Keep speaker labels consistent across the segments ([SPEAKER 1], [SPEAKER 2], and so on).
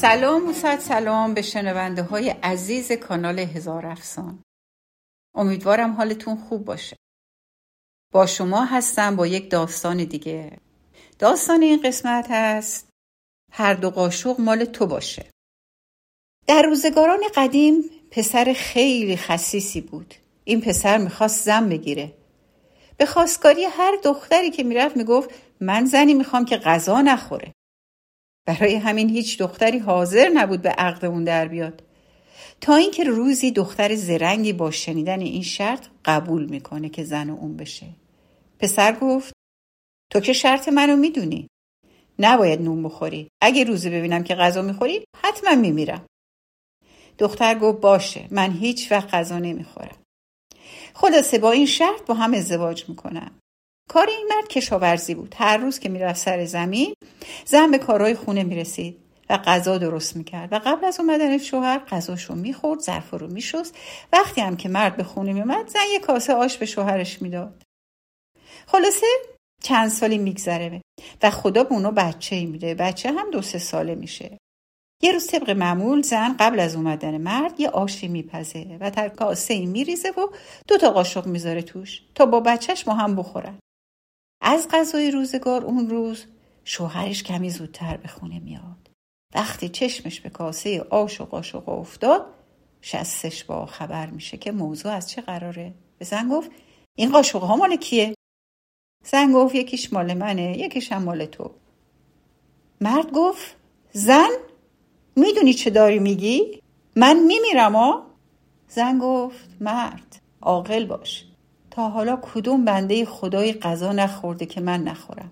[SPEAKER 1] سلام و صد سلام به شنونده های عزیز کانال هزار افسان. امیدوارم حالتون خوب باشه. با شما هستم با یک داستان دیگه. داستان این قسمت هست هر دو قاشق مال تو باشه. در روزگاران قدیم پسر خیلی خصیصی بود. این پسر می‌خواست زن بگیره. به خواستگاری هر دختری که می‌رفت می‌گفت من زنی می‌خوام که غذا نخوره. برای همین هیچ دختری حاضر نبود به عقد اون در بیاد. تا اینکه روزی دختر زرنگی با شنیدن این شرط قبول می‌کنه که زن اون بشه. پسر گفت تو که شرط منو می‌دونی. نباید نون بخوری. اگه روزی ببینم که غذا می‌خوری حتما میمیرم. دختر گفت باشه من هیچ وقت غذا نمی‌خورم. خلاصه با این شرط با هم ازدواج می‌کنم کار این مرد کشاورزی بود. هر روز که می‌رفت سر زمین زن به کارهای خونه می‌رسید و غذا درست می‌کرد. و قبل از اومدن شوهر غذاشو می‌خورد ظرف رو میشست. وقتی هم که مرد به خونه میومد زن یه کاسه آش به شوهرش می‌داد. خلاصه چند سالی میگذره و خدا به اونو بچه ای میده. بچه هم دو سه ساله میشه. یه روز طبق معمول زن قبل از اومدن مرد یه آشی میپزه و در کاسه ای میریزه و دو تا قاشق می‌ذاره توش تا با بچهش ما هم بخورن. از غذای روزگار اون روز شوهرش کمی زودتر به خونه میاد. وقتی چشمش به کاسه آش و قاشق افتاد شستش با خبر میشه که موضوع از چه قراره. به زن گفت این قاشق ها مال کیه؟ زن گفت یکیش مال منه یکیش هم مال تو. مرد گفت زن می‌دونی چه داری میگی؟ من میمیرم ها زن گفت مرد عاقل باش. تا حالا کدوم بنده خدای غذا نخورده که من نخورم؟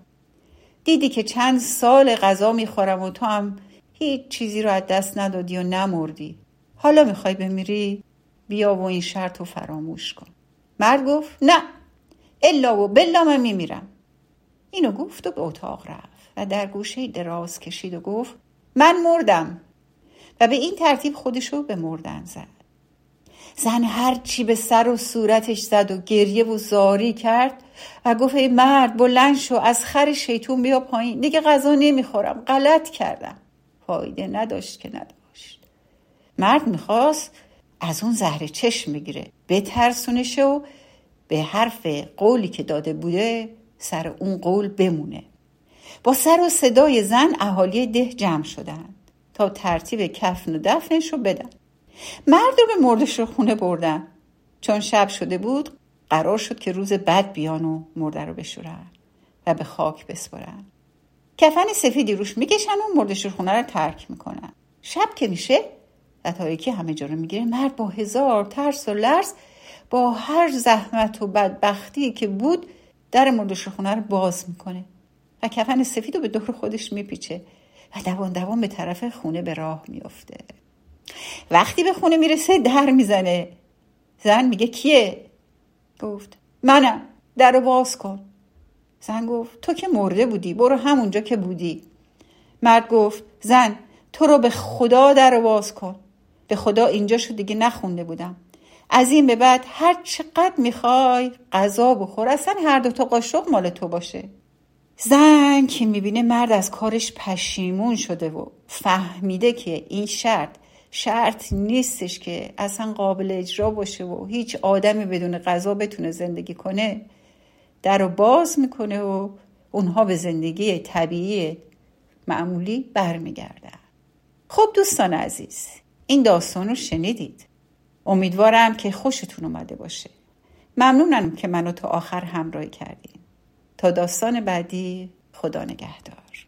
[SPEAKER 1] دیدی که چند سال غذا می‌خورم و تو هم هیچ چیزی رو از دست ندادی و نمردی. حالا می‌خوای بمیری؟ بیا و این شرط رو فراموش کن. مرد گفت نه الا و بلا من میمیرم. اینو گفت و به اتاق رفت و در گوشه دراز کشید و گفت من مردم. و به این ترتیب خودشو به مردن زد. زن هر چی به سر و صورتش زد و گریه و زاری کرد و گفت ای مرد بلند شو از خر شیطون بیا پایین. دیگه غذا نمی‌خورم غلط کردم. فایده نداشت که نداشت. مرد می‌خواست از اون زهر چشم بگیره بترسونشه و به حرف قولی که داده بوده سر اون قول بمونه. با سر و صدای زن اهالی ده جمع شدند تا ترتیب کفن و دفنش رو بدن. مرد رو به مردش رو خونه بردن. چون شب شده بود قرار شد که روز بد بیان و مرده رو بشورن و به خاک بسپرن. کفن سفیدی روش می‌کشن و مردش رو خونه رو ترک می‌کنن. شب که میشه یکی همه جا رو می‌گیره. مرد با هزار ترس و لرز با هر زحمت و بدبختی که بود در مردش رو خونه رو باز می‌کنه. و کفن سفید رو به دور خودش میپیچه و دوان دوان به طرف خونه به راه میافته. وقتی به خونه می‌رسه در می‌زنه. زن میگه کیه؟ گفت منم. در رو باز کن. زن گفت تو که مرده بودی برو همونجا که بودی. مرد گفت زن تو رو به خدا در باز کن. به خدا اینجا شو دیگه نخونده بودم. از این به بعد هر چقدر می‌خوای غذا بخور اصلا هر دو تا قاشق مال تو باشه. زن که می‌بینه مرد از کارش پشیمون شده و فهمیده که این شرط شرط نیستش که اصلا قابل اجرا باشه و هیچ آدمی بدون غذا بتونه زندگی کنه در رو باز می‌کنه و اونها به زندگی طبیعی معمولی برمیگردن. خب دوستان عزیز این داستان رو شنیدید. امیدوارم که خوشتون اومده باشه. ممنونم که منو تا آخر همراهی کردین. تا داستان بعدی خدا نگهدار.